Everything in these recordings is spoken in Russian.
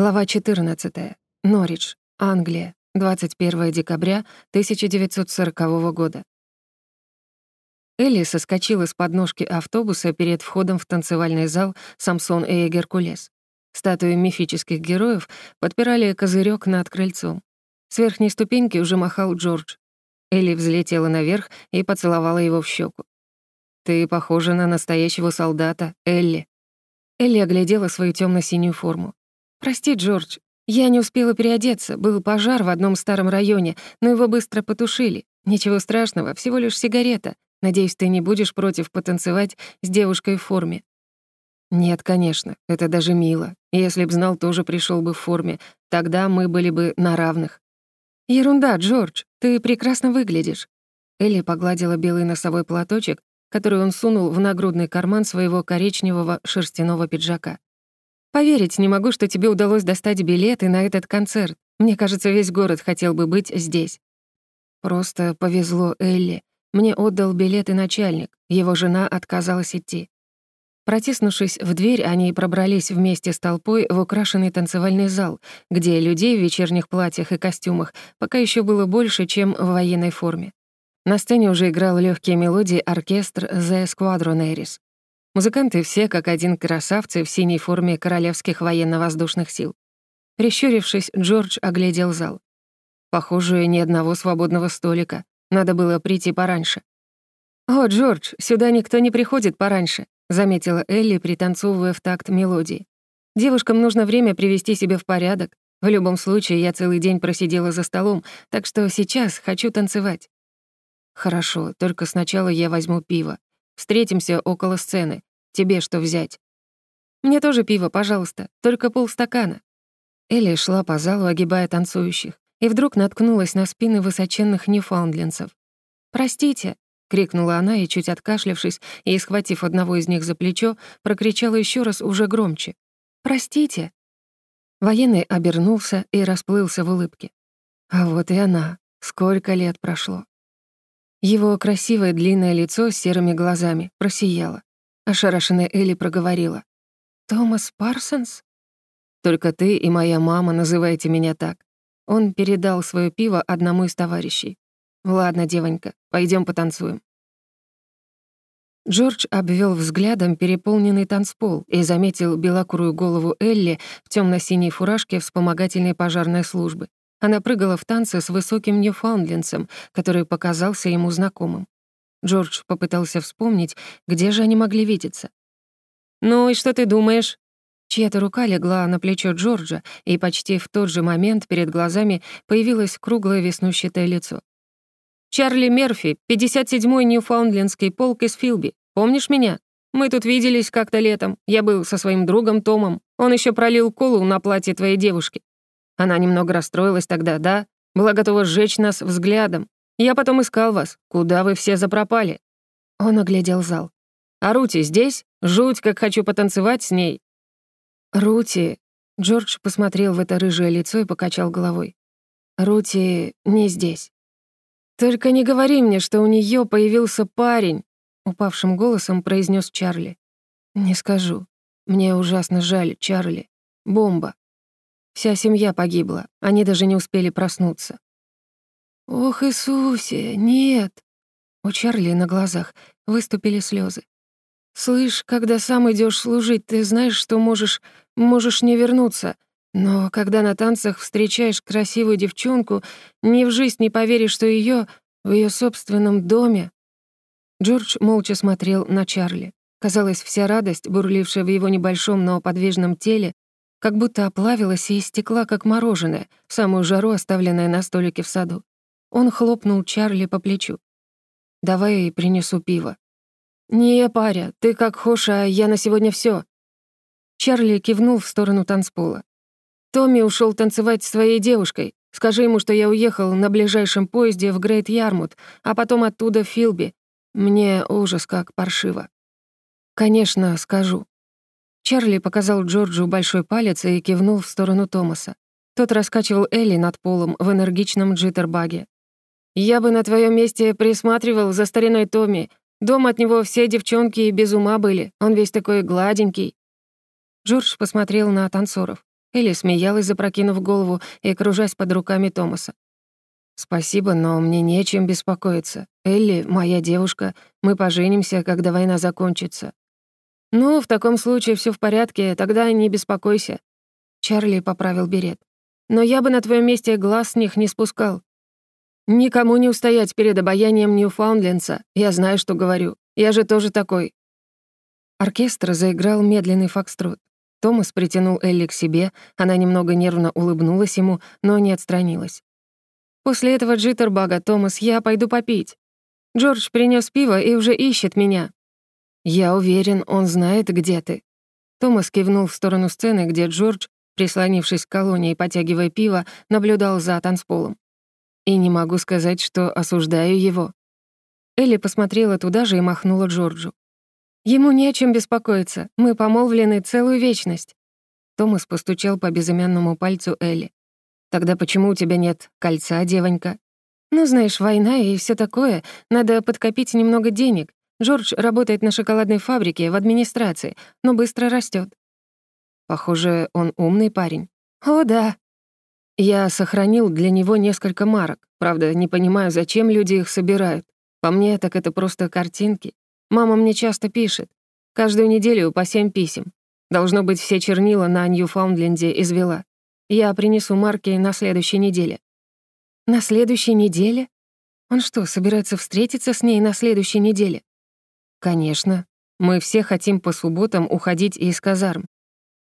Глава 14. Норридж, Англия. 21 декабря 1940 года. Элли соскочила с подножки автобуса перед входом в танцевальный зал «Самсон и Геркулес». Статуи мифических героев подпирали козырек над крыльцом. С верхней ступеньки уже махал Джордж. Элли взлетела наверх и поцеловала его в щеку. «Ты похожа на настоящего солдата, Элли». Элли оглядела свою темно синюю форму. «Прости, Джордж, я не успела переодеться. Был пожар в одном старом районе, но его быстро потушили. Ничего страшного, всего лишь сигарета. Надеюсь, ты не будешь против потанцевать с девушкой в форме». «Нет, конечно, это даже мило. Если б знал, тоже пришел бы в форме. Тогда мы были бы на равных». «Ерунда, Джордж, ты прекрасно выглядишь». Элли погладила белый носовой платочек, который он сунул в нагрудный карман своего коричневого шерстяного пиджака. Поверить не могу, что тебе удалось достать билеты на этот концерт. Мне кажется, весь город хотел бы быть здесь. Просто повезло Элли. Мне отдал билеты начальник. Его жена отказалась идти. Протиснувшись в дверь, они пробрались вместе с толпой в украшенный танцевальный зал, где людей в вечерних платьях и костюмах пока еще было больше, чем в военной форме. На сцене уже играл легкие мелодии оркестр The Squadronaires. Музыканты все как один красавцы в синей форме королевских военно-воздушных сил. Прищурившись, Джордж оглядел зал. Похоже, ни одного свободного столика. Надо было прийти пораньше. «О, Джордж, сюда никто не приходит пораньше», заметила Элли, пританцовывая в такт мелодии. «Девушкам нужно время привести себя в порядок. В любом случае, я целый день просидела за столом, так что сейчас хочу танцевать». «Хорошо, только сначала я возьму пиво. Встретимся около сцены. Тебе что взять?» «Мне тоже пиво, пожалуйста, только полстакана». Элли шла по залу, огибая танцующих, и вдруг наткнулась на спины высоченных ньюфаундлендцев. «Простите», — крикнула она и, чуть откашлявшись и схватив одного из них за плечо, прокричала еще раз уже громче. «Простите». Военный обернулся и расплылся в улыбке. А вот и она. Сколько лет прошло. Его красивое длинное лицо с серыми глазами просияло. Ошарашенная Элли проговорила. «Томас Парсонс?» «Только ты и моя мама называете меня так». Он передал свое пиво одному из товарищей. «Ладно, девонька, пойдем потанцуем». Джордж обвел взглядом переполненный танцпол и заметил белокурую голову Элли в темно синей фуражке вспомогательной пожарной службы. Она прыгала в танце с высоким ньюфаундлендцем, который показался ему знакомым. Джордж попытался вспомнить, где же они могли видеться. «Ну и что ты думаешь?» Чья-то рука легла на плечо Джорджа, и почти в тот же момент перед глазами появилось круглое веснущатое лицо. «Чарли Мерфи, 57-й Ньюфаундлендский полк из Филби. Помнишь меня? Мы тут виделись как-то летом. Я был со своим другом Томом. Он еще пролил колу на платье твоей девушки. Она немного расстроилась тогда, да? Была готова сжечь нас взглядом. Я потом искал вас. Куда вы все запропали?» Он оглядел зал. «А Рути здесь? Жуть, как хочу потанцевать с ней». «Рути...» Джордж посмотрел в это рыжее лицо и покачал головой. «Рути не здесь». «Только не говори мне, что у нее появился парень», — упавшим голосом произнес Чарли. «Не скажу. Мне ужасно жаль, Чарли. Бомба. Вся семья погибла, они даже не успели проснуться. «Ох, Иисусе, нет!» У Чарли на глазах выступили слезы. «Слышь, когда сам идешь служить, ты знаешь, что можешь, можешь не вернуться. Но когда на танцах встречаешь красивую девчонку, ни в жизнь не поверишь, что ее в ее собственном доме». Джордж молча смотрел на Чарли. Казалось, вся радость, бурлившая в его небольшом, но подвижном теле, как будто оплавилась и истекла, как мороженое, самую жару, оставленное на столике в саду. Он хлопнул Чарли по плечу. «Давай я принесу пиво». «Не, паря, ты как хошь, а я на сегодня все. Чарли кивнул в сторону танцпола. «Томми ушел танцевать с своей девушкой. Скажи ему, что я уехал на ближайшем поезде в Грейт Ярмут, а потом оттуда в Филби. Мне ужас как паршиво». «Конечно, скажу», Чарли показал Джорджу большой палец и кивнул в сторону Томаса. Тот раскачивал Элли над полом в энергичном джиттербаге. «Я бы на твоем месте присматривал за стариной Томми. Дом от него все девчонки без ума были, он весь такой гладенький». Джордж посмотрел на танцоров. Элли смеялась, запрокинув голову и кружась под руками Томаса. «Спасибо, но мне нечем беспокоиться. Элли — моя девушка, мы поженимся, когда война закончится». «Ну, в таком случае все в порядке, тогда не беспокойся». Чарли поправил берет. «Но я бы на твоем месте глаз с них не спускал. Никому не устоять перед обаянием Ньюфаундлендса. Я знаю, что говорю. Я же тоже такой». Оркестр заиграл медленный фокстрот. Томас притянул Элли к себе, она немного нервно улыбнулась ему, но не отстранилась. «После этого джиттербага, Томас, я пойду попить. Джордж принес пиво и уже ищет меня». «Я уверен, он знает, где ты». Томас кивнул в сторону сцены, где Джордж, прислонившись к колонне и потягивая пиво, наблюдал за танцполом. «И не могу сказать, что осуждаю его». Элли посмотрела туда же и махнула Джорджу. Ему не о чем беспокоиться, мы помолвлены целую вечность». Томас постучал по безымянному пальцу Элли. «Тогда почему у тебя нет кольца, девонька?» «Ну, знаешь, война и все такое. Надо подкопить немного денег. Джордж работает на шоколадной фабрике в администрации, но быстро растет. Похоже, он умный парень. О, да. Я сохранил для него несколько марок. Правда, не понимаю, зачем люди их собирают. По мне, так это просто картинки. Мама мне часто пишет. Каждую неделю по семь писем. Должно быть, все чернила на Ньюфаундленде извела. Я принесу марки на следующей неделе». «На следующей неделе? Он что, собирается встретиться с ней на следующей неделе?» «Конечно. Мы все хотим по субботам уходить из казарм.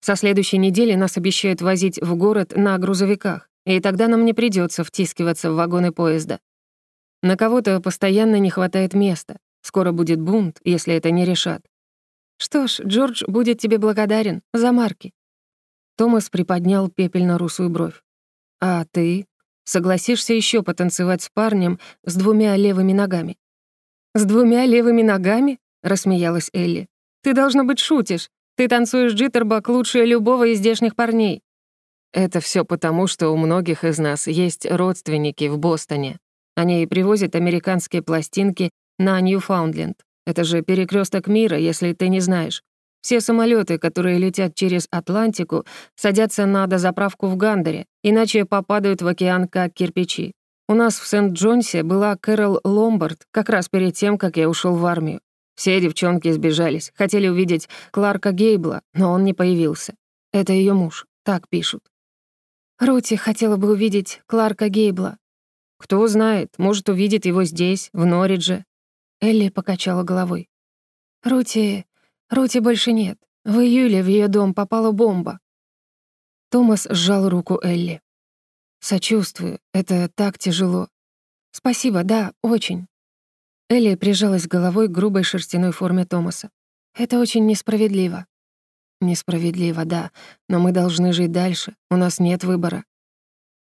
Со следующей недели нас обещают возить в город на грузовиках, и тогда нам не придется втискиваться в вагоны поезда. На кого-то постоянно не хватает места. Скоро будет бунт, если это не решат. Что ж, Джордж будет тебе благодарен за марки. Томас приподнял пепельно-русую бровь. А ты согласишься еще потанцевать с парнем с двумя левыми ногами? С двумя левыми ногами? Рассмеялась Элли. Ты должно быть шутишь. Ты танцуешь джиттербак лучше любого из здешних парней. Это все потому, что у многих из нас есть родственники в Бостоне. Они привозят американские пластинки на Ньюфаундленд. Это же перекресток мира, если ты не знаешь. Все самолеты, которые летят через Атлантику, садятся на дозаправку в Гандере, иначе попадают в океан как кирпичи. У нас в Сент-Джонсе была Кэрол Ломбард как раз перед тем, как я ушел в армию. Все девчонки сбежались, хотели увидеть Кларка Гейбла, но он не появился. Это ее муж, так пишут. Рути хотела бы увидеть Кларка Гейбла. Кто знает, может, увидит его здесь, в Норридже, Элли покачала головой. «Рути... Рути больше нет. В июле в ее дом попала бомба». Томас сжал руку Элли. «Сочувствую, это так тяжело». «Спасибо, да, очень». Элли прижалась головой к грубой шерстяной форме Томаса. «Это очень несправедливо». «Несправедливо, да, но мы должны жить дальше, у нас нет выбора».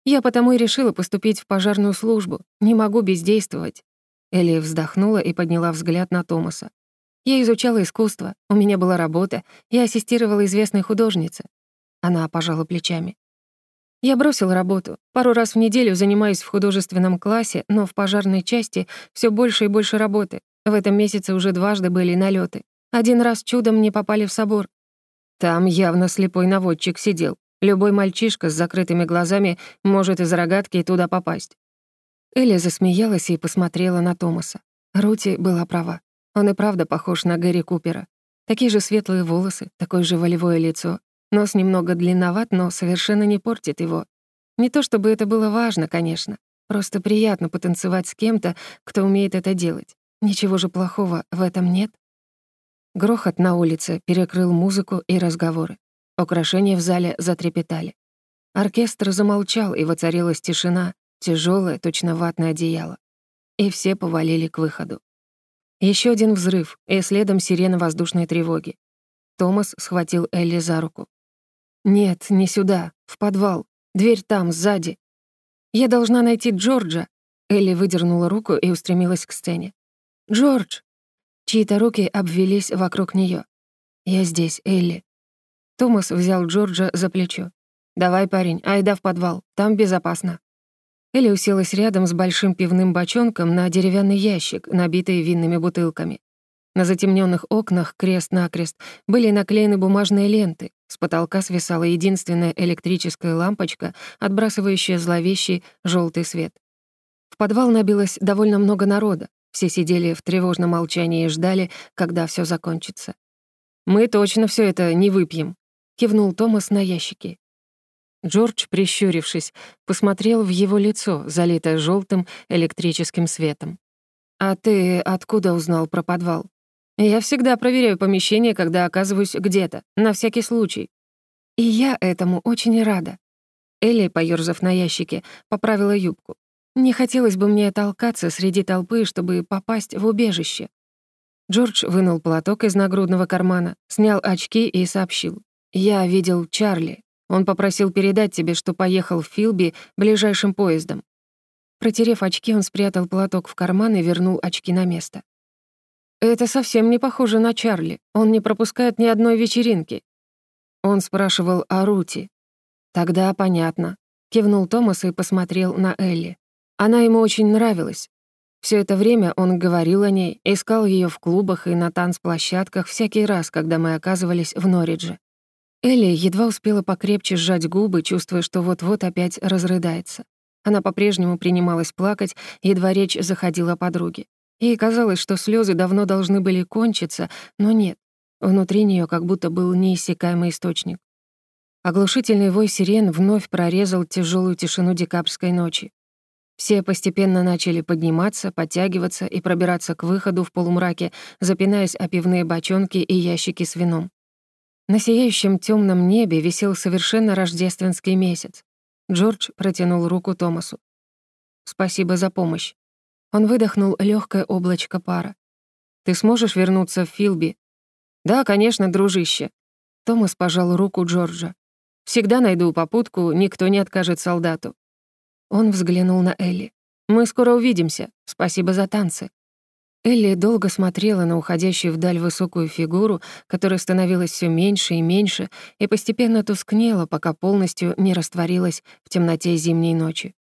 «Я потому и решила поступить в пожарную службу. Не могу бездействовать. Элли вздохнула и подняла взгляд на Томаса. «Я изучала искусство, у меня была работа, я ассистировала известной художнице». Она пожала плечами. «Я бросила работу. Пару раз в неделю занимаюсь в художественном классе, но в пожарной части все больше и больше работы. В этом месяце уже дважды были налеты. Один раз чудом не попали в собор. Там явно слепой наводчик сидел. Любой мальчишка с закрытыми глазами может из рогатки туда попасть. Элли засмеялась и посмотрела на Томаса. Рути была права. Он и правда похож на Гэри Купера. Такие же светлые волосы, такое же волевое лицо. Нос немного длинноват, но совершенно не портит его. Не то чтобы это было важно, конечно. Просто приятно потанцевать с кем-то, кто умеет это делать. Ничего же плохого в этом нет. Грохот на улице перекрыл музыку и разговоры. Украшения в зале затрепетали. Оркестр замолчал, и воцарилась тишина, тяжелое, точно ватное одеяло. И все повалили к выходу. Еще один взрыв, и следом сирена воздушной тревоги. Томас схватил Элли за руку. «Нет, не сюда, в подвал. Дверь там, сзади. Я должна найти Джорджа». Элли выдернула руку и устремилась к сцене. «Джордж!» Чьи-то руки обвелись вокруг нее. «Я здесь, Элли». Томас взял Джорджа за плечо. «Давай, парень, айда в подвал, там безопасно». Элли уселась рядом с большим пивным бочонком на деревянный ящик, набитый винными бутылками. На затемненных окнах крест-накрест были наклеены бумажные ленты. С потолка свисала единственная электрическая лампочка, отбрасывающая зловещий желтый свет. В подвал набилось довольно много народа. Все сидели в тревожном молчании и ждали, когда все закончится. «Мы точно все это не выпьем», — кивнул Томас на ящики. Джордж, прищурившись, посмотрел в его лицо, залитое желтым электрическим светом. «А ты откуда узнал про подвал?» Я всегда проверяю помещение, когда оказываюсь где-то, на всякий случай. И я этому очень рада. Элли, поёрзав на ящике, поправила юбку. Не хотелось бы мне толкаться среди толпы, чтобы попасть в убежище. Джордж вынул платок из нагрудного кармана, снял очки и сообщил. «Я видел Чарли. Он попросил передать тебе, что поехал в Филби ближайшим поездом». Протерев очки, он спрятал платок в карман и вернул очки на место. Это совсем не похоже на Чарли. Он не пропускает ни одной вечеринки. Он спрашивал о Рути. Тогда понятно. Кивнул Томас и посмотрел на Элли. Она ему очень нравилась. Все это время он говорил о ней, искал ее в клубах и на танцплощадках всякий раз, когда мы оказывались в Норридже. Элли едва успела покрепче сжать губы, чувствуя, что вот-вот опять разрыдается. Она по-прежнему принималась плакать, едва речь заходила о подруге. Ей казалось, что слезы давно должны были кончиться, но нет. Внутри нее как будто был неиссякаемый источник. Оглушительный вой сирен вновь прорезал тяжелую тишину декабрьской ночи. Все постепенно начали подниматься, подтягиваться и пробираться к выходу в полумраке, запинаясь о пивные бочонки и ящики с вином. На сияющем темном небе висел совершенно рождественский месяц. Джордж протянул руку Томасу. «Спасибо за помощь. Он выдохнул легкое облачко пара. «Ты сможешь вернуться в Филби?» «Да, конечно, дружище». Томас пожал руку Джорджа. «Всегда найду попутку, никто не откажет солдату». Он взглянул на Элли. «Мы скоро увидимся. Спасибо за танцы». Элли долго смотрела на уходящую вдаль высокую фигуру, которая становилась все меньше и меньше и постепенно тускнела, пока полностью не растворилась в темноте зимней ночи.